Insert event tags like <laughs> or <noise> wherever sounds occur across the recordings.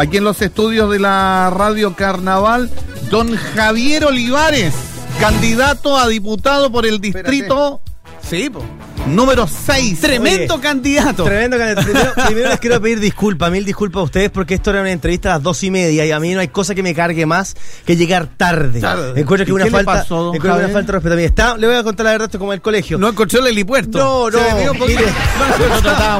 aquí en los estudios de la Radio Carnaval, don Javier Olivares, candidato a diputado por el distrito. Sí, po. Número 6. Tremendo Oye, candidato. Tremendo candidato. Primero, <laughs> primero les quiero pedir disculpas, mil disculpas a ustedes porque esto era una entrevista a las dos y media y a mí no hay cosa que me cargue más que llegar tarde. Claro. Encuentro que ¿Y una falta, pasó, don encuentro una falta de respeto a mí. Está, le voy a contar la verdad, esto es como el colegio. No encontró el helipuerto. No, no, mire. <laughs>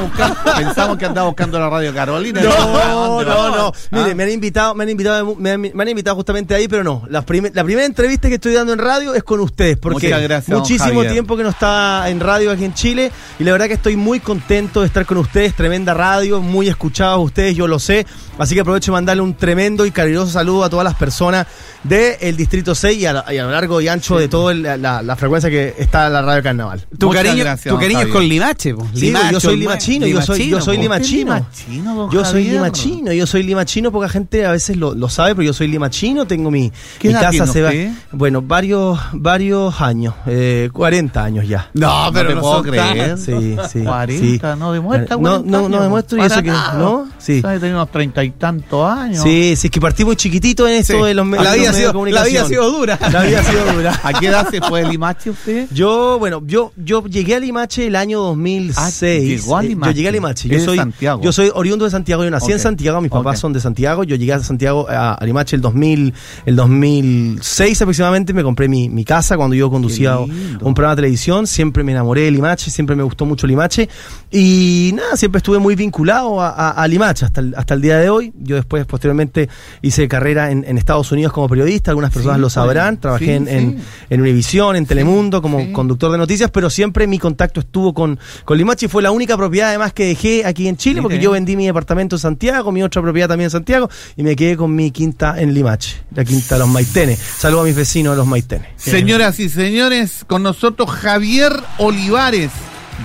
Buscando- pensamos que andaba buscando la Radio Carolina. No, no, no. Mire, Ah. me han invitado, me han invitado, me han, me han invitado justamente ahí, pero no. La, prim- la primera entrevista que estoy dando en radio es con ustedes, porque gracias, muchísimo tiempo que no estaba en radio aquí en Chile y la verdad que estoy muy contento de estar con ustedes. Tremenda radio, muy escuchados ustedes, yo lo sé. Así que aprovecho de mandarle un tremendo y cariñoso saludo a todas las personas del Distrito 6 y a, la- y a lo largo y ancho de toda la, la frecuencia que está la radio Carnaval. Tu Muchas cariño, gracias, tu cariño es con Limache, po. Sí, Limacho, yo soy limachino, ma- yo soy, yo soy Limachino, limachino. limachino, Yo soy limachino, yo soy limachino, poca gente a veces lo, lo sabe, pero yo soy limachino, tengo mi, ¿Qué mi edad casa se va. Bueno, varios, varios años, eh, 40 años ya. No, No pero no puedo creer. Sí, sí. 40, sí. no demuestra No, 40 no, no años. demuestro y eso que. ¿no? Sí. Unos treinta y tantos años. Sí, sí, es que partí muy chiquitito en esto Sí. de los me- La vida ha medios sido- la vida ha sido dura. La vida ha sido dura. <laughs> ¿A qué edad se fue de Limache usted? Yo, bueno, yo, yo llegué a Limache el año 2006. Ah, llegó a Eh, Limache. Yo llegué a Limache. Yo soy, Santiago. yo soy oriundo de Santiago. Yo nací en. Santiago. Mis papás son de Santiago. Yo llegué a Santiago, a, a Limache el 2000, el 2006 aproximadamente. Me compré mi, mi casa cuando yo conducía un programa de televisión. Siempre me enamoré de Limache. Siempre me gustó mucho Limache. Y nada, siempre estuve muy vinculado a, a- a Limache hasta el, hasta el día de hoy. Yo después, posteriormente, hice carrera en, en Estados Unidos como periodista. Algunas personas Sí, lo sabrán. Trabajé sí, en, en, sí. en Univisión, en Telemundo, como conductor de noticias, pero siempre mi contacto estuvo con, con Limache y fue la única propiedad además que dejé aquí en Chile, porque yo vendí mi departamento en Santiago, mi otra propiedad también en Santiago, y me quedé con mi quinta en Limache, la quinta de los Maitenes. Saludo a mis vecinos de los Maitenes. Señoras y señores, con nosotros Javier Olivares.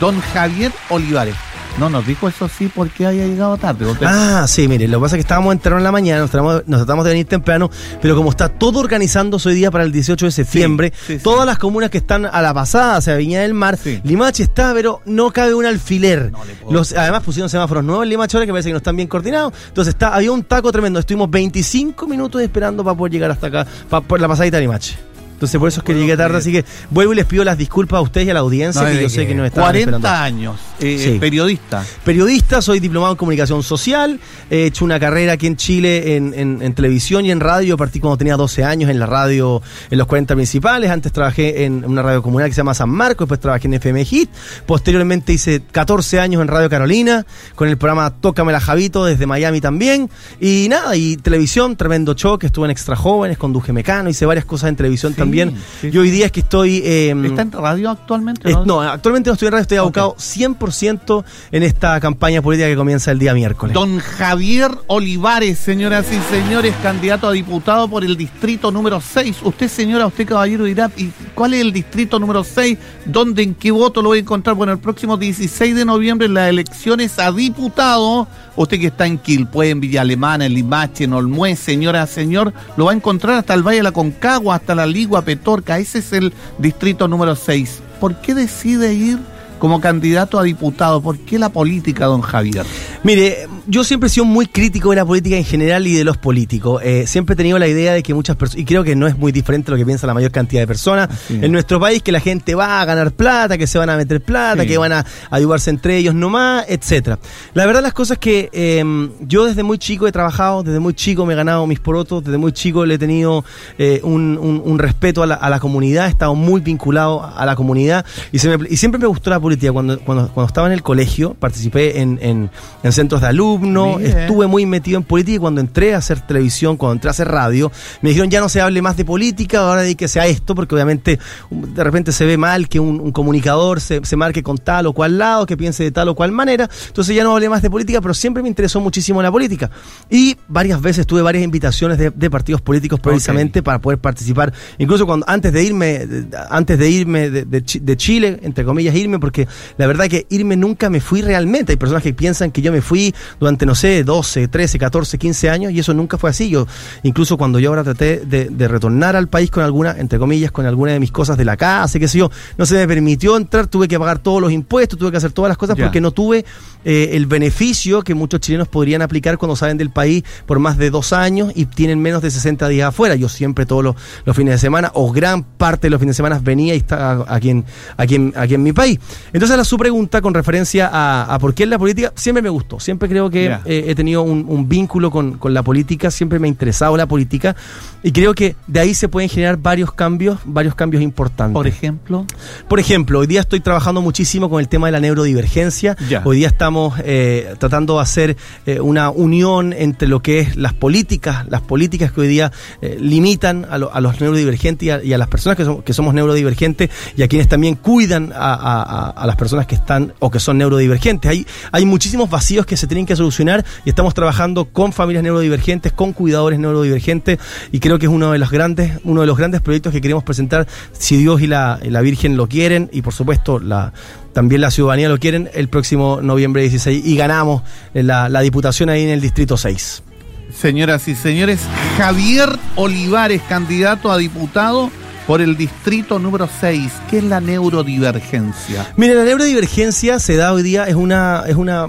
Don Javier Olivares. No nos dijo eso sí porque haya llegado tarde. Usted- Ah, sí, mire, lo que pasa es que estábamos enterrados en la mañana, nos tratamos, nos tratamos de venir temprano, pero como está todo organizándose hoy día para el 18 de septiembre, sí, sí. todas las comunas que están a la pasada, hacia Viña del Mar. Limache está, pero no cabe un alfiler. No Los, además pusieron semáforos nuevos en Limache ahora que parece que no están bien coordinados. Entonces está, había un taco tremendo. Estuvimos 25 minutos esperando para poder llegar hasta acá, para, por la pasadita de Limache. Entonces por eso es que llegué tarde, creer. así que vuelvo y les pido las disculpas a ustedes y a la audiencia, No, que yo sé que nos estaban 40 esperando. años, eh, Sí. periodista. Periodista, soy diplomado en comunicación social, he hecho una carrera aquí en Chile en, en- en televisión y en radio, partí cuando tenía 12 años en la radio, en los 40 principales, antes trabajé en una radio comunal que se llama San Marcos, después trabajé en FM Hit, posteriormente hice 14 años en Radio Carolina, con el programa Tócame la Javito desde Miami también, y nada, y televisión, tremendo show, que estuve en Extra Jóvenes, conduje Mecano, hice varias cosas en televisión Sí, también, sí, y hoy día es que estoy... eh, ¿Está en radio actualmente? es- no, actualmente no estoy en radio, estoy abocado 100% en esta campaña política que comienza el día miércoles. Don Javier Olivares, señoras y señores, candidato a diputado por el distrito número 6. Usted, señora, usted, caballero, dirá, ¿y cuál es el distrito número 6? ¿Dónde, en qué voto lo voy a encontrar? Bueno, el próximo 16 de noviembre, en las elecciones a diputado, usted que está en Quilpué, en Villa Alemana, en Limache, en Olmué, señora, señor, lo va a encontrar hasta el Valle de la Concagua, hasta la Ligua, Petorca. Ese es el distrito número 6. ¿Por qué decide ir como candidato a diputado? ¿Por qué la política, don Javier? Mire, yo siempre he sido muy crítico de la política en general y de los políticos. Eh, siempre he tenido la idea de que muchas personas, y creo que no es muy diferente a lo que piensa la mayor cantidad de personas en nuestro país, que la gente va a ganar plata, que se van a meter plata, Sí. que van a ayudarse entre ellos nomás, etcétera. La verdad las cosas que eh, yo desde muy chico he trabajado, desde muy chico me he ganado mis porotos, desde muy chico le he tenido eh, un, un- un respeto a la, a la comunidad, he estado muy vinculado a la comunidad y, se me- y siempre me gustó la política. Cuando, cuando, cuando estaba en el colegio, participé en, en- en centros de alumnos, estuve muy metido en política y cuando entré a hacer televisión, cuando entré a hacer radio, me dijeron ya no se hable más de política, ahora dedíquese a esto, porque obviamente um, de repente se ve mal que un, un comunicador se, se marque con tal o cual lado, que piense de tal o cual manera, entonces ya no hablé más de política, pero siempre me interesó muchísimo la política. Y varias veces tuve varias invitaciones de, de partidos políticos precisamente para poder participar, incluso cuando antes de irme, antes de irme de, de Chi- de Chile, entre comillas, irme, porque la verdad que irme nunca me fui realmente. Hay personas que piensan que yo me me fui durante, no sé, 12, 13, 14, 15 años y eso nunca fue así. Yo, incluso cuando yo ahora traté de, de retornar al país con alguna, entre comillas, con alguna de mis cosas de la casa, qué sé yo, no se me permitió entrar, tuve que pagar todos los impuestos, tuve que hacer todas las cosas Ya. porque no tuve eh, el beneficio que muchos chilenos podrían aplicar cuando salen del país por más de dos años y tienen menos de 60 días afuera. Yo siempre todos los, los fines de semana o gran parte de los fines de semana venía y estaba aquí en, aquí en, aquí en mi país. Entonces la su pregunta con referencia a, a por qué en la política siempre me gustó. Siempre creo que eh, he tenido un, un vínculo con, con la política, siempre me ha interesado la política y creo que de ahí se pueden generar varios cambios, varios cambios importantes. Por ejemplo. Por ejemplo, hoy día estoy trabajando muchísimo con el tema de la neurodivergencia. Hoy día estamos eh, tratando de hacer eh, una unión entre lo que es las políticas, las políticas que hoy día limitan a, lo- a los neurodivergentes y a, y a las personas que, son- que somos neurodivergentes y a quienes también cuidan a, a- a- las personas que están o que son neurodivergentes. Hay, hay muchísimos vacíos que se tienen que solucionar y estamos trabajando con familias neurodivergentes, con cuidadores neurodivergentes y creo que es uno de los grandes, uno de los grandes proyectos que queremos presentar si Dios y la, la Virgen lo quieren y por supuesto la también la ciudadanía lo quieren el próximo noviembre 16 y ganamos la, la diputación ahí en el distrito 6. Señoras y señores, Javier Olivares, candidato a diputado por el distrito número 6. ¿Qué es la neurodivergencia? Mire, la neurodivergencia se da hoy día, es una, es una,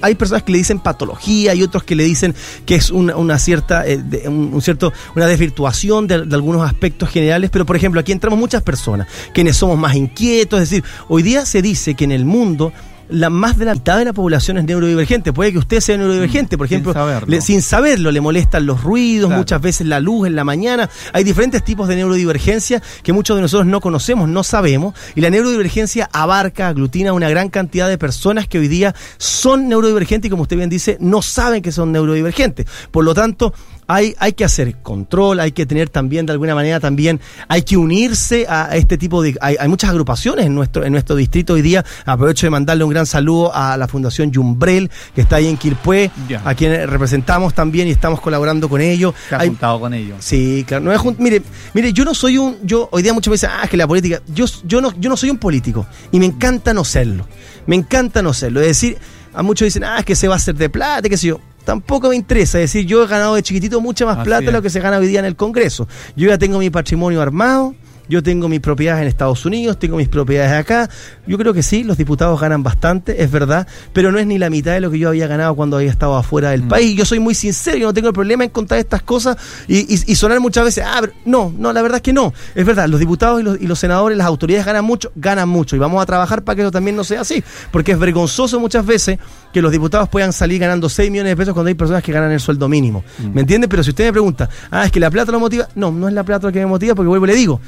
hay personas que le dicen patología y otros que le dicen que es una, una cierta, eh, un, cierto, una desvirtuación de, de algunos aspectos generales, pero por ejemplo, aquí entramos muchas personas, quienes somos más inquietos, es decir, hoy día se dice que en el mundo la más de la mitad de la población es neurodivergente. Puede que usted sea neurodivergente, por Mm, sin ejemplo, saberlo. le- sin saberlo, le molestan los ruidos, Claro. muchas veces la luz en la mañana. Hay diferentes tipos de neurodivergencia que muchos de nosotros no conocemos, no sabemos. Y la neurodivergencia abarca, aglutina a una gran cantidad de personas que hoy día son neurodivergentes y, como usted bien dice, no saben que son neurodivergentes. Por lo tanto, hay, hay que hacer control, hay que tener también, de alguna manera, también, hay que unirse a este tipo de... Hay, hay muchas agrupaciones en nuestro, en nuestro distrito hoy día. Aprovecho de mandarle un gran saludo a la Fundación Yumbrel, que está ahí en Quilpué, a quien representamos también y estamos colaborando con ellos. ¿Se ha Hay- juntado con ellos? Sí, claro. No es jun- mire, mire, yo no soy un, yo hoy día muchas veces, ah, es que la política, yo, yo no, yo no soy un político y me encanta no serlo. Me encanta no serlo. Es decir, a muchos dicen, ah, es que se va a hacer de plata, qué sé yo. Tampoco me interesa. Es decir, yo he ganado de chiquitito mucha más Así plata de lo que se gana hoy día en el Congreso. Yo ya tengo mi patrimonio armado. Yo tengo mis propiedades en Estados Unidos, tengo mis propiedades acá. Yo creo que sí, los diputados ganan bastante, es verdad, pero no es ni la mitad de lo que yo había ganado cuando había estado afuera del Mm. país. Yo soy muy sincero, yo no tengo el problema en contar estas cosas y, y- y sonar muchas veces, ah, pero no, no, la verdad es que no. Es verdad, los diputados y los, y los senadores, las autoridades ganan mucho, ganan mucho y vamos a trabajar para que eso también no sea así, porque es vergonzoso muchas veces que los diputados puedan salir ganando 6 millones de pesos cuando hay personas que ganan el sueldo mínimo. ¿Me entiende? Pero si usted me pregunta, ah, es que la plata lo motiva, no, no es la plata lo que me motiva, porque vuelvo y le digo,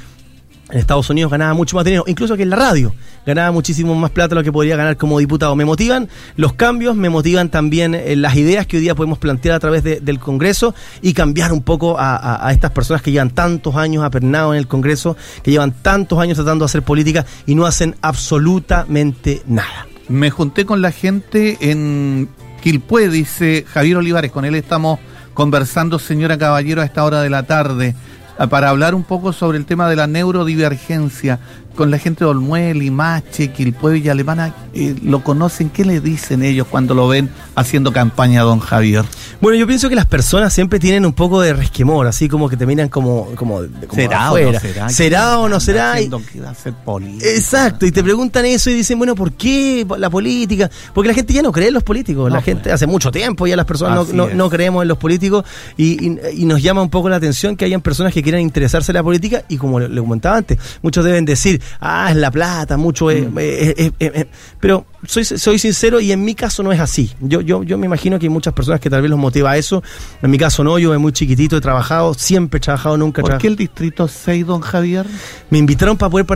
en Estados Unidos ganaba mucho más dinero, incluso que en la radio. Ganaba muchísimo más plata de lo que podría ganar como diputado. Me motivan los cambios, me motivan también eh, las ideas que hoy día podemos plantear a través de- del Congreso y cambiar un poco a, a- a estas personas que llevan tantos años apernados en el Congreso, que llevan tantos años tratando de hacer política y no hacen absolutamente nada. Me junté con la gente en Quilpué, dice Javier Olivares. Con él estamos conversando, señora Caballero, a esta hora de la tarde, ah, para hablar un poco sobre el tema de la neurodivergencia. Con la gente de Olmuel, Limache, Quilpué, Villa Alemana, eh, ¿lo conocen? ¿Qué le dicen ellos cuando lo ven haciendo campaña, don Javier? Bueno, yo pienso que las personas siempre tienen un poco de resquemor, así como que te miran como, como, como afuera. ¿Será o no será? Y- Haciendo que va a ser política. Exacto, y te preguntan eso y dicen, bueno, ¿por qué la política? Porque la gente ya no cree en los políticos, No, la gente pues. hace mucho tiempo ya las personas no, no- no creemos en los políticos y, y- y nos llama un poco la atención que hayan personas que quieran interesarse en la política y como le, le comentaba antes, muchos deben decir, ah, es la plata, mucho es, Mm. es- es- es- es- pero soy, soy sincero y en mi caso no es así. Yo, yo, yo me imagino que hay muchas personas que tal vez los motiva eso, en mi caso no, yo de muy chiquitito he trabajado, siempre he trabajado, nunca he ¿Por trabajado. qué el distrito 6, don Javier? Me invitaron para poder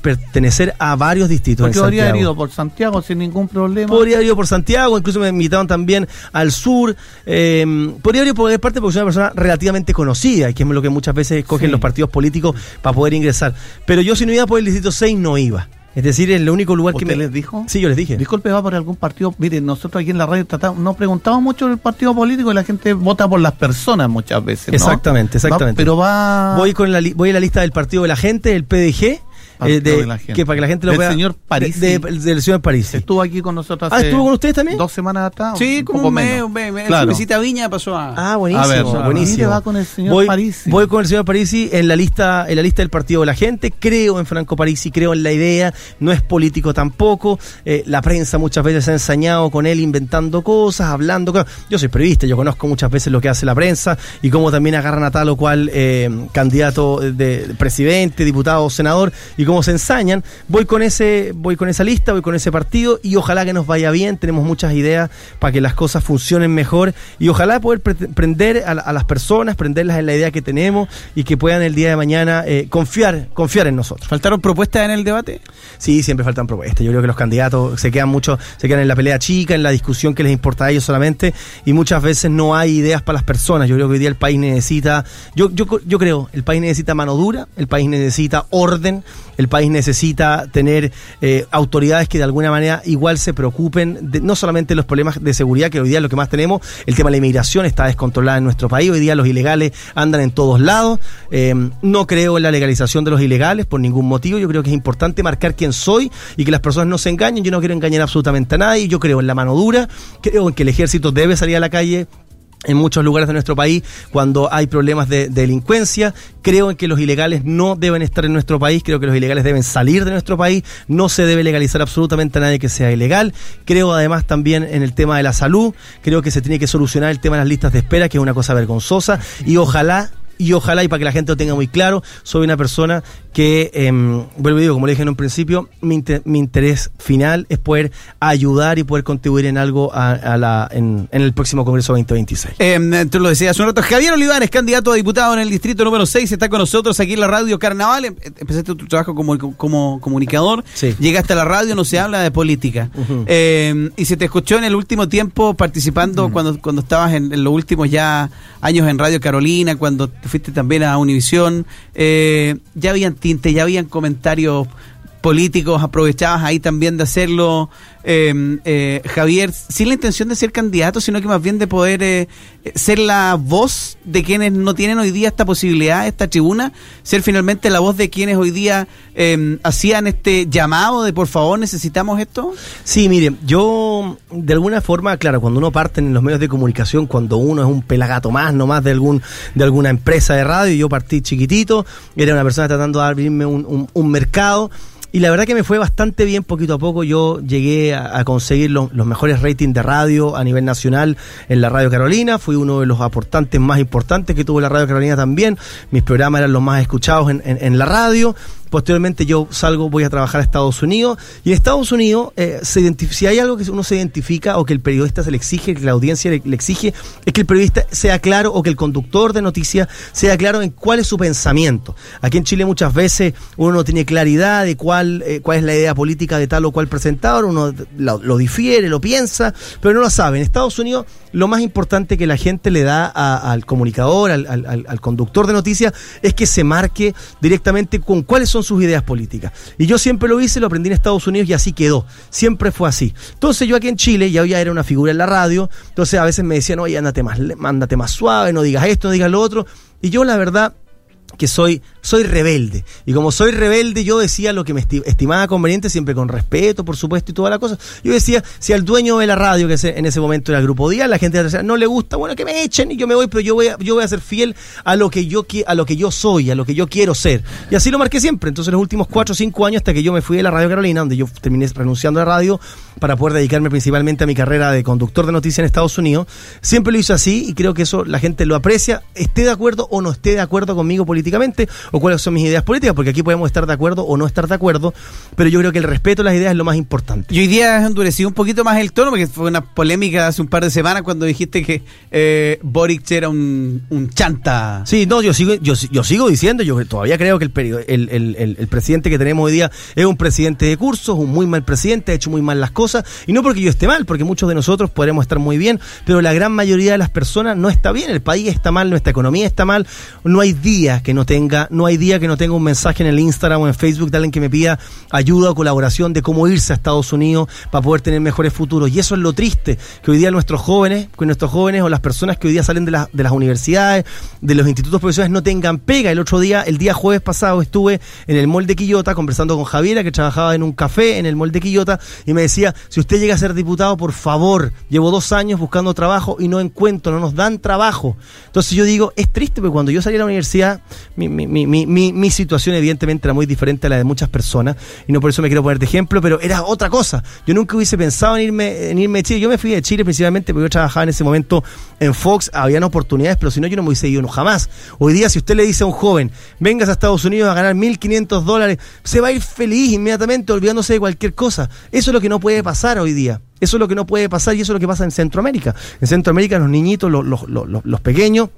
pertenecer, a varios distritos. Porque en habría Santiago. ido por Santiago sin ningún problema. Podría haber ido por Santiago, incluso me invitaron también al sur. eh, podría haber ido por parte porque soy una persona relativamente conocida, y que es lo que muchas veces escogen Sí. los partidos políticos para poder ingresar. Pero yo si no iba por el distrito 6 no iba. Es decir, es el único lugar que ¿Usted me... les dijo? Sí, yo les dije. Disculpe, va por algún partido. Mire, nosotros aquí en la radio tratamos, no preguntamos mucho del partido político y la gente vota por las personas muchas veces. ¿no? Exactamente, exactamente. Va- pero va. Voy con la li- voy a la lista del partido de la gente, el PDG. Eh, Partido de, de la gente. que para que la gente lo Del pueda. señor Parisi. de- de- del señor Parisi. Estuvo aquí con nosotros Ah, hace ¿estuvo con ustedes también? dos semanas atrás. Sí, como un mes, menos. un mes, mes. Claro. Su visita a Viña pasó a... Ah, buenísimo, A ver, buenísimo. va con el señor voy, Parisi. Voy con el señor Parisi en la lista, en la lista del Partido de la Gente. Creo en Franco Parisi, creo en la idea. No es político tampoco. Eh, la prensa muchas veces se ha ensañado con él inventando cosas, hablando. cosas. Yo soy periodista, yo conozco muchas veces lo que hace la prensa y cómo también agarran a tal o cual eh, candidato de, de presidente, diputado, senador y cómo se ensañan. Voy con ese, voy con esa lista, voy con ese partido y ojalá que nos vaya bien. Tenemos muchas ideas para que las cosas funcionen mejor y ojalá poder pre- prender a, la- a las personas, prenderlas en la idea que tenemos y que puedan el día de mañana eh, confiar, confiar en nosotros. ¿Faltaron propuestas en el debate? Sí, siempre faltan propuestas. Yo creo que los candidatos se quedan mucho, se quedan en la pelea chica, en la discusión que les importa a ellos solamente, y muchas veces no hay ideas para las personas. Yo creo que hoy día el país necesita, yo, yo, yo creo, el país necesita mano dura, el país necesita orden, el país necesita tener eh, autoridades que de alguna manera igual se preocupen de, no solamente los problemas de seguridad, que hoy día es lo que más tenemos, el tema de la inmigración está descontrolada en nuestro país, hoy día los ilegales andan en todos lados, Eh, no creo en la legalización de los ilegales por ningún motivo, yo creo que es importante marcar quién soy y que las personas no se engañen, yo no quiero engañar absolutamente a nadie, yo creo en la mano dura, creo en que el ejército debe salir a la calle en muchos lugares de nuestro país cuando hay problemas de, de delincuencia. Creo en que los ilegales no deben estar en nuestro país, creo que los ilegales deben salir de nuestro país, no se debe legalizar absolutamente a nadie que sea ilegal. Creo además también en el tema de la salud, creo que se tiene que solucionar el tema de las listas de espera, que es una cosa vergonzosa, y ojalá y ojalá, y para que la gente lo tenga muy claro, soy una persona que, em, vuelvo y digo, como le dije en un principio, mi, inte- mi interés final es poder ayudar y poder contribuir en algo a, a la, en, en el próximo Congreso 2026. Eh, tú lo decías hace un rato. Javier Olivares, candidato a diputado en el distrito número 6, está con nosotros aquí en la radio Carnaval. Em- Empezaste tu trabajo como, como comunicador. Sí. Llegaste a la radio, no se habla de política. Eh, y se te escuchó en el último tiempo participando cuando, cuando estabas en, en los últimos ya años en Radio Carolina, cuando fuiste también a Univisión. Eh, ya habían tintes, ya habían comentarios políticos, aprovechabas ahí también de hacerlo, eh, eh, Javier, sin la intención de ser candidato, sino que más bien de poder eh, ser la voz de quienes no tienen hoy día esta posibilidad, esta tribuna, ser finalmente la voz de quienes hoy día eh, hacían este llamado de por favor necesitamos esto. Sí, mire, yo de alguna forma, claro, cuando uno parte en los medios de comunicación, cuando uno es un pelagato más, no más de algún de alguna empresa de radio, yo partí chiquitito, era una persona tratando de abrirme un- un mercado. Y la verdad que me fue bastante bien poquito a poco. Yo llegué a, conseguir los mejores ratings de radio a nivel nacional en la Radio Carolina. Fui uno de los aportantes más importantes que tuvo la Radio Carolina también. Mis programas eran los más escuchados en, en- en la radio. Posteriormente yo salgo, voy a trabajar a Estados Unidos. Y en Estados Unidos, eh, se si hay algo que uno se identifica o que el periodista se le exige, que la audiencia le, exige, es que el periodista sea claro o que el conductor de noticias sea claro en cuál es su pensamiento. Aquí en Chile muchas veces uno no tiene claridad de cuál, eh, cuál es la idea política de tal o cual presentador, uno lo, lo difiere, lo piensa, pero no lo sabe. En Estados Unidos lo más importante que la gente le da al comunicador, al- al- al conductor de noticias, es que se marque directamente con cuáles son sus ideas políticas. Y yo siempre lo hice, lo aprendí en Estados Unidos y así quedó. Siempre fue así. Entonces yo aquí en Chile ya ya era una figura en la radio, entonces a veces me decían, oye, ándate más, ándate más suave, no digas esto, no digas lo otro. Y yo la verdad que soy, soy rebelde. Y como soy rebelde, yo decía lo que me esti- estimaba conveniente, siempre con respeto, por supuesto, y toda la cosa. Yo decía, si al dueño de la radio, que en ese momento era el Grupo Día, la gente decía, no le gusta, bueno, que me echen y yo me voy, pero yo voy a, yo voy a ser fiel a lo que yo a lo que yo soy, a lo que yo quiero ser. Y así lo marqué siempre. Entonces, los últimos cuatro o cinco años, hasta que yo me fui de la Radio Carolina, donde yo terminé renunciando a la radio para poder dedicarme principalmente a mi carrera de conductor de noticias en Estados Unidos, siempre lo hice así y creo que eso la gente lo aprecia, esté de acuerdo o no esté de acuerdo conmigo políticamente o cuáles son mis ideas políticas, porque aquí podemos estar de acuerdo o no estar de acuerdo, pero yo creo que el respeto a las ideas es lo más importante. Y hoy día has endurecido un poquito más el tono, porque fue una polémica hace un par de semanas cuando dijiste que eh, Boric era un, un chanta. Sí, no, yo sigo, yo, yo sigo diciendo, yo todavía creo que el, perio- el, el- el- el presidente que tenemos hoy día es un presidente de cursos, un muy mal presidente, ha hecho muy mal las cosas, y no porque yo esté mal, porque muchos de nosotros podremos estar muy bien, pero la gran mayoría de las personas no está bien, el país está mal, nuestra economía está mal, no hay días que no tenga, no hay día que no tenga un mensaje en el Instagram o en Facebook de alguien que me pida ayuda o colaboración de cómo irse a Estados Unidos para poder tener mejores futuros. Y eso es lo triste, que hoy día nuestros jóvenes, que nuestros jóvenes o las personas que hoy día salen de, de las universidades, de los institutos profesionales, no tengan pega. El otro día, el día jueves pasado, estuve en el mall de Quillota conversando con Javiera, que trabajaba en un café en el mall de Quillota, y me decía, si usted llega a ser diputado, por favor, llevo dos años buscando trabajo y no encuentro, no nos dan trabajo. Entonces yo digo, es triste, porque cuando yo salí a la universidad, mi, mi, mi, mi, situación evidentemente era muy diferente a la de muchas personas, y no por eso me quiero poner de ejemplo, pero era otra cosa. Yo nunca hubiese pensado en irme, en irme Chile. Yo me fui de Chile principalmente porque yo trabajaba en ese momento en Fox, habían oportunidades, pero si no, yo no me hubiese ido jamás. Hoy día, si usted le dice a un joven, vengas a Estados Unidos a ganar 1.500 dólares, se va a ir feliz inmediatamente, olvidándose de cualquier cosa. Eso es lo que no puede pasar hoy día. Eso es lo que no puede pasar y eso es lo que pasa en Centroamérica. En Centroamérica los niñitos, los, los, los pequeños,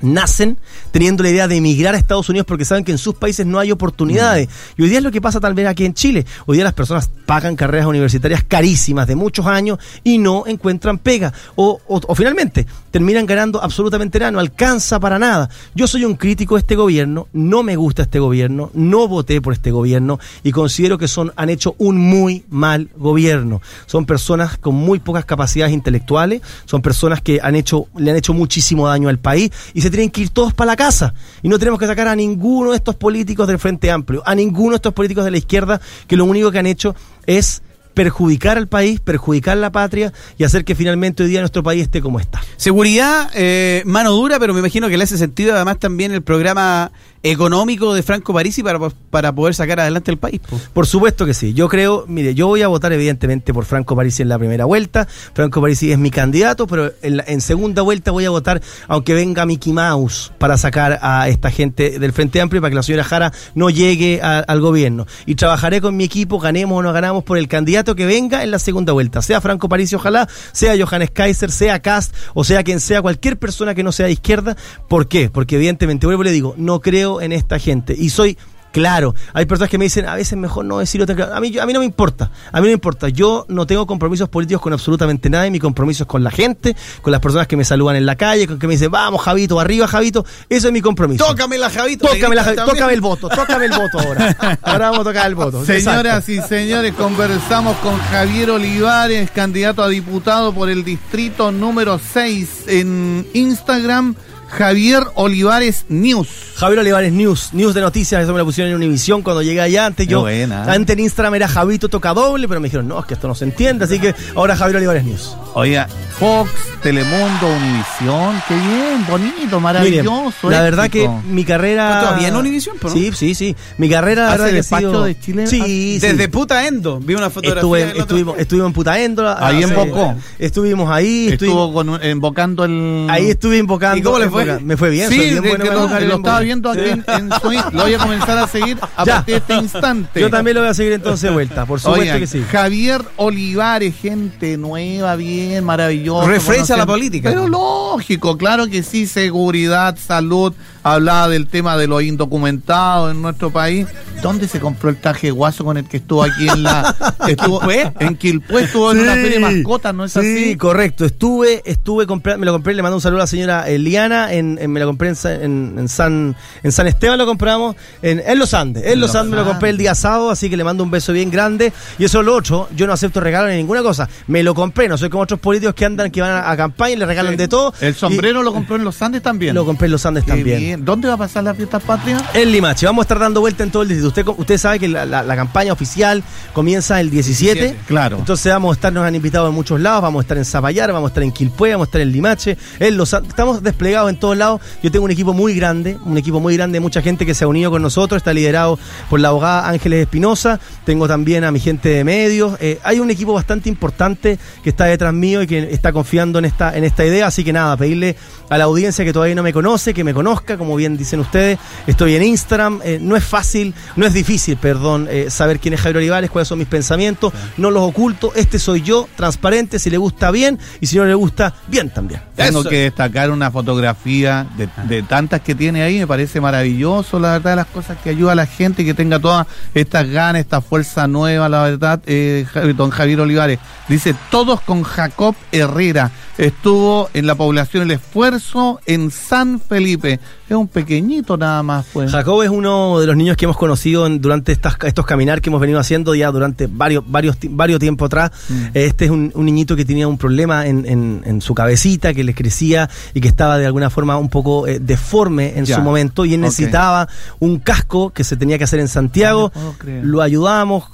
nacen teniendo la idea de emigrar a Estados Unidos porque saben que en sus países no hay oportunidades. Y hoy día es lo que pasa tal vez aquí en Chile. Hoy día las personas pagan carreras universitarias carísimas de muchos años y no encuentran pega. O, o, o finalmente terminan ganando absolutamente nada, no alcanza para nada. Yo soy un crítico de este gobierno, no me gusta este gobierno, no voté por este gobierno y considero que son, han hecho un muy mal gobierno. Son personas con muy pocas capacidades intelectuales, son personas que han hecho, le han hecho muchísimo daño al país y se tienen que ir todos para la casa. Y no tenemos que sacar a ninguno de estos políticos del Frente Amplio, a ninguno de estos políticos de la izquierda, que lo único que han hecho es perjudicar al país, perjudicar la patria y hacer que finalmente hoy día nuestro país esté como está. Seguridad, eh, mano dura, pero me imagino que le hace sentido además también el programa económico de Franco Parisi para, para poder sacar adelante el país. Po. Por supuesto que sí. Yo creo, mire, yo voy a votar evidentemente por Franco Parisi en la primera vuelta. Franco Parisi es mi candidato, pero en, la, en segunda vuelta voy a votar, aunque venga Mickey Mouse, para sacar a esta gente del Frente Amplio para que la señora Jara no llegue al gobierno. Y trabajaré con mi equipo, ganemos o no ganamos, por el candidato que venga en la segunda vuelta. Sea Franco Parisi, ojalá, sea Johannes Kaiser, sea Cast, o sea quien sea, cualquier persona que no sea de izquierda. ¿Por qué? Porque evidentemente, vuelvo le digo, no creo en esta gente. Y soy claro. Hay personas que me dicen, a veces mejor no decirlo. A mí, a mí no me importa. A mí no me importa. Yo no tengo compromisos políticos con absolutamente nadie. Mi compromiso es con la gente, con las personas que me saludan en la calle, con que me dicen, vamos, Javito, arriba, Javito. Eso es mi compromiso. Tócame la Javito. Tócame la Javito. Tócame el voto. Tócame el voto ahora. <laughs> Ahora vamos a tocar el voto. Señoras Exacto. y señores, conversamos con Javier Olivares, candidato a diputado por el distrito número 6 en Instagram. Javier Olivares News. Javier Olivares News, News de noticias, eso me lo pusieron en Univisión cuando llegué allá. Antes yo, buena. antes en Instagram era Javito Toca Doble, pero me dijeron, no, es que esto no se entiende, así que ahora Javier Olivares News. Oiga, Fox, Telemundo, Univisión, qué bien, bonito, maravilloso. Miren, la verdad que mi carrera. ¿Todavía en Univisión? ¿no? Sí, sí, sí. Mi carrera, ¿Hace la verdad, despacho sido... de Chile? Sí, Desde sí. Puta Endo, vi una fotografía. Estuve, estuvimos, estuvimos en Puta Endo. Ahí en Bocó. Estuvimos ahí. Estuvo con, invocando el. Ahí estuve invocando. ¿Y cómo le fue? Me fue bien, sí, bien de, bueno que lo, lo estaba viendo aquí sí. en, en su Lo voy a comenzar a seguir a <laughs> Ya. partir de este instante. Yo también lo voy a seguir entonces de vuelta, por supuesto Oigan, que sí. Javier Olivares, gente nueva, bien, maravilloso. Refresca la política. Pero lógico, claro que sí, seguridad, salud. Hablaba del tema de los indocumentados en nuestro país. ¿Dónde se compró el traje guaso con el que estuvo aquí en la. <laughs> estuvo En Quilpué estuvo en una Sí. feria de mascotas, ¿no es sí, así? correcto. Estuve, estuve comprando, me lo compré, le mando un saludo a la señora Eliana, en, en- me lo compré en, en- San, en San Esteban lo compramos, en, en Los Andes. En Los Los Andes me lo compré el día sábado, así que le mando un beso bien grande. Y eso es lo otro, yo no acepto regalo ni ninguna cosa. Me lo compré, no soy como otros políticos que andan, que van a, a campaña y le regalan Sí. de todo. El Y sombrero lo compró en los Andes también. lo compré en Los Andes Qué también. bien. ¿Dónde va a pasar la fiesta patria? En Limache, vamos a estar dando vuelta en todo el distrito. Usted, usted sabe que la, la- la campaña oficial comienza el 17. 17, claro. Entonces vamos a estar, nos han invitado en muchos lados, vamos a estar en Zapallar, vamos a estar en Quilpué, vamos a estar en Limache, en Los estamos desplegados en todos lados. Yo tengo un equipo muy grande, un equipo muy grande, mucha gente que se ha unido con nosotros, está liderado por la abogada Ángeles Espinosa, tengo también a mi gente de medios. Eh, hay un equipo bastante importante que está detrás mío y que está confiando en esta, en esta idea, así que nada, pedirle a la audiencia que todavía no me conoce, que me conozca, como bien dicen ustedes, estoy en Instagram, eh, no es fácil, no es difícil, perdón, eh, saber quién es Javier Olivares, cuáles son mis pensamientos, no los oculto, este soy yo, transparente, si le gusta bien y si no le gusta, bien también. Tengo Eso. que destacar una fotografía de, de tantas que tiene ahí, me parece maravilloso, la verdad, las cosas que ayuda a la gente y que tenga todas estas ganas, esta fuerza nueva, la verdad, eh, don Javier Olivares. Dice, todos con Jacob Herrera. Estuvo en la población El Esfuerzo en San Felipe. Es es un pequeñito nada más, pues. Jacob es uno de los niños que hemos conocido en- durante estas, estos caminar que hemos venido haciendo ya durante varios, varios, varios tiempos atrás. Mm. Este es un, un niñito que tenía un problema en, en- en su cabecita, que le crecía y que estaba de alguna forma un poco eh, deforme en Ya. su momento y él necesitaba un casco que se tenía que hacer en Santiago. No creer. Lo ayudamos,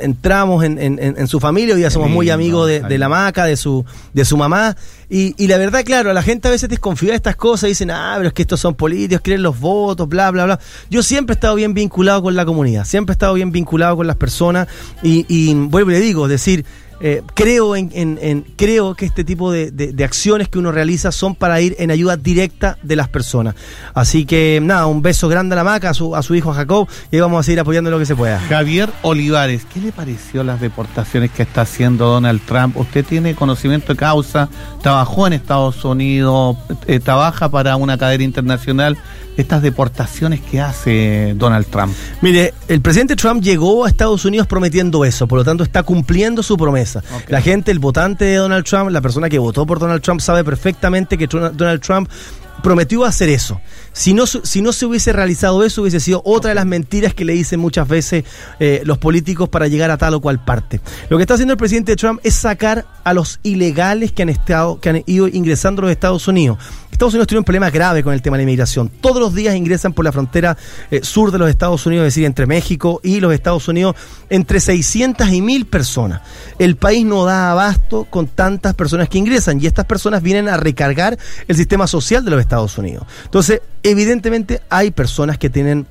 entramos en, su familia, hoy ya somos muy amigos de, de la maca, de su, de su mamá. Y, y la verdad, claro, la gente a veces desconfía de estas cosas, dicen, ah, pero es que estos son políticos, quieren los votos, bla, bla, bla. Yo siempre he estado bien vinculado con la comunidad, siempre he estado bien vinculado con las personas y, y vuelvo y le digo, decir, eh, creo en, en- en- creo que este tipo de, de- de acciones que uno realiza son para ir en ayuda directa de las personas. Así que nada, un beso grande a la maca, a su, a su hijo Jacob, y ahí vamos a seguir apoyando lo que se pueda. Javier Olivares, ¿qué le pareció las deportaciones que está haciendo Donald Trump? Usted tiene conocimiento de causa, trabajó en Estados Unidos, eh, trabaja para una cadena internacional. Estas deportaciones que hace Donald Trump. Mire, el presidente Trump llegó a Estados Unidos prometiendo eso, por lo tanto está cumpliendo su promesa. La gente, el votante de Donald Trump, la persona que votó por Donald Trump, sabe perfectamente que Donald Trump prometió hacer eso. Si no, si no se hubiese realizado eso, hubiese sido otra de las mentiras que le dicen muchas veces eh, los políticos para llegar a tal o cual parte. Lo que está haciendo el presidente Trump es sacar a los ilegales que han, estado, que han ido ingresando a los Estados Unidos. Estados Unidos tiene un problema grave con el tema de la inmigración. Todos los días ingresan por la frontera eh, sur de los Estados Unidos, es decir, entre México y los Estados Unidos, entre 600 y 1000 personas. El país no da abasto con tantas personas que ingresan y estas personas vienen a recargar el sistema social de los Estados Unidos. Entonces, evidentemente hay personas que tienen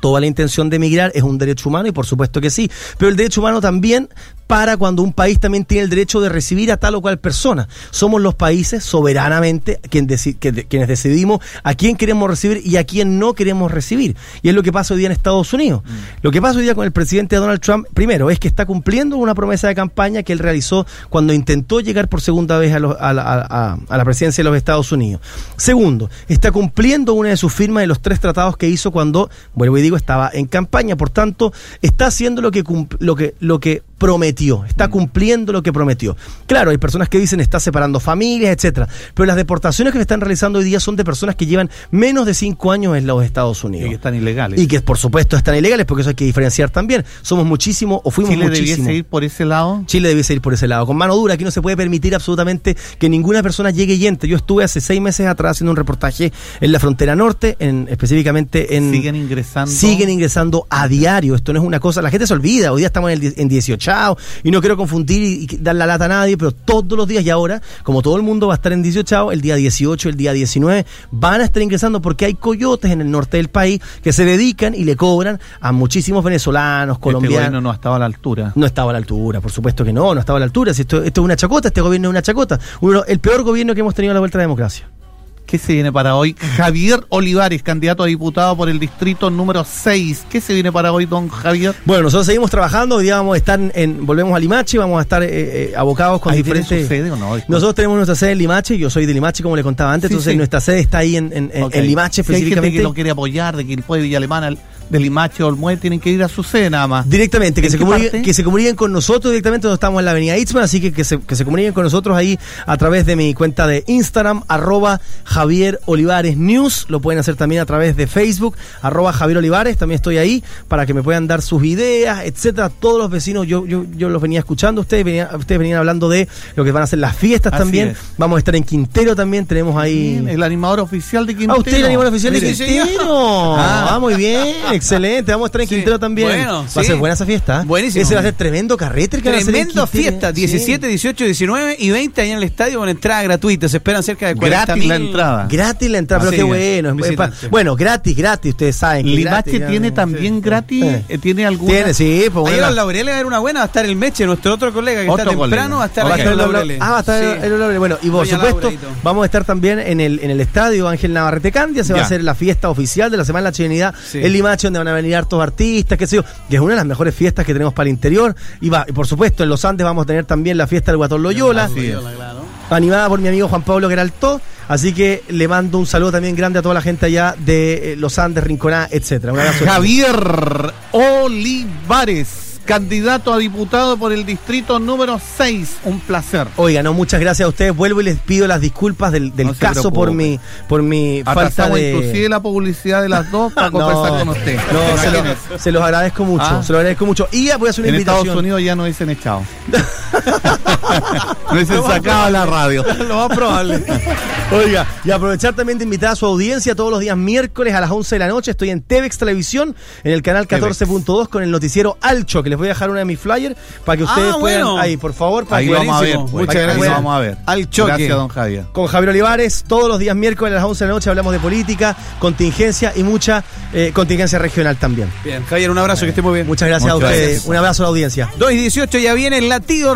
toda la intención de emigrar es un derecho humano y por supuesto que sí, pero el derecho humano también para cuando un país también tiene el derecho de recibir a tal o cual persona. Somos los países soberanamente quien deci- que- de- quienes decidimos a quién queremos recibir y a quién no queremos recibir. Y es lo que pasa hoy día en Estados Unidos. Lo que pasa hoy día con el presidente Donald Trump, primero, es que está cumpliendo una promesa de campaña que él realizó cuando intentó llegar por segunda vez a, los- a la, a la presidencia de los Estados Unidos. Segundo, está cumpliendo una de sus firmas de los tres tratados que hizo cuando, vuelvo y digo, estaba en campaña. Por tanto, está haciendo lo que, lo que, lo que prometió, está cumpliendo lo que prometió. Claro, hay personas que dicen está separando familias, etcétera, pero las deportaciones que se están realizando hoy día son de personas que llevan menos de cinco años en los Estados Y Unidos. que están ilegales. Y que por supuesto están ilegales, porque eso hay que diferenciar también. Somos muchísimo, o fuimos Chile muchísimo. debiese ir por ese lado. Chile debiese ir por ese lado. Con mano dura, aquí no se puede permitir absolutamente que ninguna persona llegue y entre. Yo estuve hace seis meses atrás haciendo un reportaje en la frontera norte, en, específicamente en... Siguen ingresando. Siguen ingresando a diario. Esto no es una cosa. La gente se olvida. Hoy día estamos en, el, en 18 y no quiero confundir y, y dar la lata a nadie, pero todos los días y ahora, como todo el mundo va a estar en 18, el día 18, el día 19, van a estar ingresando porque hay coyotes en el norte del país que se dedican y le cobran a muchísimos venezolanos, Este colombianos. gobierno no ha estado a la altura. No estaba a la altura, por supuesto que no, no estaba a la altura. Si esto, esto es una chacota, este gobierno es una chacota. Uno, el peor gobierno que hemos tenido a la vuelta de la democracia. ¿Qué se viene para hoy? Javier Olivares, candidato a diputado por el distrito número 6. ¿Qué se viene para hoy, don Javier? Bueno, nosotros seguimos trabajando, hoy día vamos a estar en, volvemos a Limache, vamos a estar eh, eh, abocados con ¿Ahí tiene diferentes... su sede o no? Nosotros tenemos nuestra sede en Limache, yo soy de Limache, como le contaba antes, Sí, entonces sí. nuestra sede está ahí en, en, Limache Si hay gente específicamente. que lo quiere apoyar, de que el pueblo de Villa Alemana, de Limache o Olmué, tienen que ir a su sede nada más. Directamente, que ¿En se, que se comuniquen con nosotros directamente, nosotros estamos en la avenida Itzman, así que que se, que se comuniquen con nosotros ahí a través de mi cuenta de Instagram, arroba Javier Olivares News, lo pueden hacer también a través de Facebook, arroba Javier Olivares, también estoy ahí para que me puedan dar sus ideas, etcétera. Todos los vecinos, yo, yo, yo los venía escuchando, ustedes venían, ustedes venían hablando de lo que van a ser las fiestas Así también, es. vamos a estar en Quintero también, tenemos ahí... El animador oficial de Quintero. Ah, usted el animador oficial de Quintero. <laughs> Ah, muy bien, excelente. Vamos a estar en Sí, Quintero también. bueno, va a ser buena esa fiesta. ¿eh? Buenísimo. Ese va a ser tremendo carrete el que van a hacer en Tremenda Quintero. fiesta, Sí. 17, 18, 19 y 20 ahí en el estadio con entrada gratuita. Se esperan cerca de 40 Gratis la entrada. Gratis la entrada, pero qué bueno. es- bueno, gratis, gratis, ustedes saben. Limache tiene también gratis, Sí. eh, tiene alguna... Tiene, sí, pues Ahí bueno. en la- los Laureles va a haber una buena, va a estar el Meche, nuestro otro colega que Otro está temprano, colega. va a estar Va a el Laureles. Ah, va a estar el- el Laure- Bueno, y por supuesto, vamos a estar también en el, en el estadio Ángel Navarrete Candia. Se va a hacer la fiesta oficial de la Semana de la Chilenidad en Limache, donde van a venir hartos artistas, qué sé yo, que es una de las mejores fiestas que tenemos para el interior. Y, va, y por supuesto, en los Andes vamos a tener también la fiesta del Guatón Loyola, animada por mi amigo Juan Pablo Geraltó. Así que le mando un saludo también grande a toda la gente allá de eh, los Andes, Rinconá, etcétera. Un abrazo. <laughs> Javier Olivares, candidato a diputado por el distrito número 6. Un placer. Oiga, no, muchas gracias a ustedes. Vuelvo y les pido las disculpas del, No caso por mi, por mi falta de. inclusive la publicidad de las dos para <laughs> conversar con usted. no, se, lo- se los agradezco mucho. Ah. Se los agradezco mucho. Y voy a hacer una En invitación. Estados Unidos ya no dicen echado. <laughs> <laughs> no dicen sacado a la radio. Lo más probable. Oiga, y aprovechar también de invitar a su audiencia todos los días miércoles a las 11 de la noche. Estoy en TVX Televisión, en el canal 14.2 con el noticiero Alcho, que les voy a dejar una de mis flyers para que ustedes Ah, puedan. bueno. Ahí, por favor, para Ahí que lo vamos a ver. pues. Muchas Ahí gracias. lo vamos a ver. Al choque. Gracias, don Javier. con Javier Olivares, todos los días miércoles a las 11 de la noche hablamos de política, contingencia y mucha eh, contingencia regional también. Bien, Javier, un abrazo, que esté muy bien. Muchas gracias Muchas a ustedes. gracias. Un abrazo a la audiencia. 2 y 18 ya viene el latido.